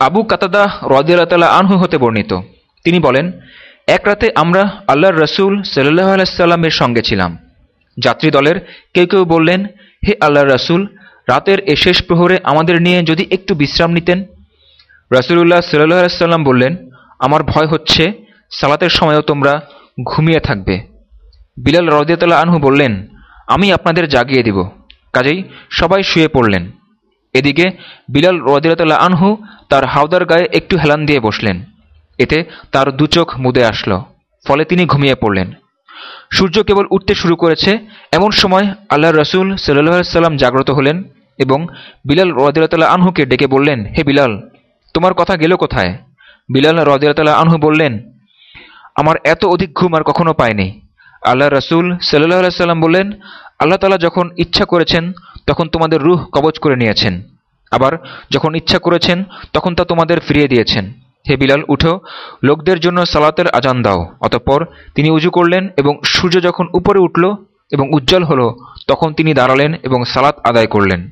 আবু কাতাদা রদিয়াল্লাহ আনহু হতে বর্ণিত। তিনি বলেন, এক রাতে আমরা আল্লাহর রসুল সাল্লাহ আলাইসাল্লামের সঙ্গে ছিলাম। যাত্রী দলের কেউ কেউ বললেন, হে আল্লাহর রসুল, রাতের এ শেষ প্রহরে আমাদের নিয়ে যদি একটু বিশ্রাম নিতেন? রসুল্লাহ সাল্লাহ আলাইসাল্লাম বললেন, আমার ভয় হচ্ছে, সালাতের সময়ও তোমরা ঘুমিয়ে থাকবে। বিলাল রদিয়াতাল্লাহ আনহু বললেন, আমি আপনাদের জাগিয়ে দিব। কাজেই সবাই শুয়ে পড়লেন। এদিকে বিলাল রদিয়াতাল্লাহ আনহু তার হাওদার গায়ে একটু হেলান দিয়ে বসলেন। এতে তার দু চোখ মুদে আসলো, ফলে তিনি ঘুমিয়ে পড়লেন। সূর্য কেবল উঠতে শুরু করেছে, এমন সময় আল্লাহ রসুল সাল্লাহ সাল্লাম জাগ্রত হলেন এবং বিলাল রদিয়াতাল্লাহ আনহুকে ডেকে বললেন, হে বিলাল, তোমার কথা গেল কোথায়? বিলাল রদিয়াতাল্লাহ আনহু বললেন, আমার এত অধিক ঘুম আর কখনো পায়নি আল্লাহ রসুল সাল্লাহ সাল্লাম বললেন আল্লাহ তালা যখন ইচ্ছা করেছেন, তখন তোমাদের রুহ কবচ করে নিয়েছেন। আবার যখন ইচ্ছা করেছেন, তখন তা তোমাদের ফিরিয়ে দিয়েছেন। হে বিলাল, উঠো, লোকদের জন্য সালাতের আজান দাও। অতঃপর তিনি উজু করলেন এবং সূর্য যখন উপরে উঠল এবং উজ্জ্বল হল, তখন তিনি দাঁড়ালেন এবং সালাত আদায় করলেন।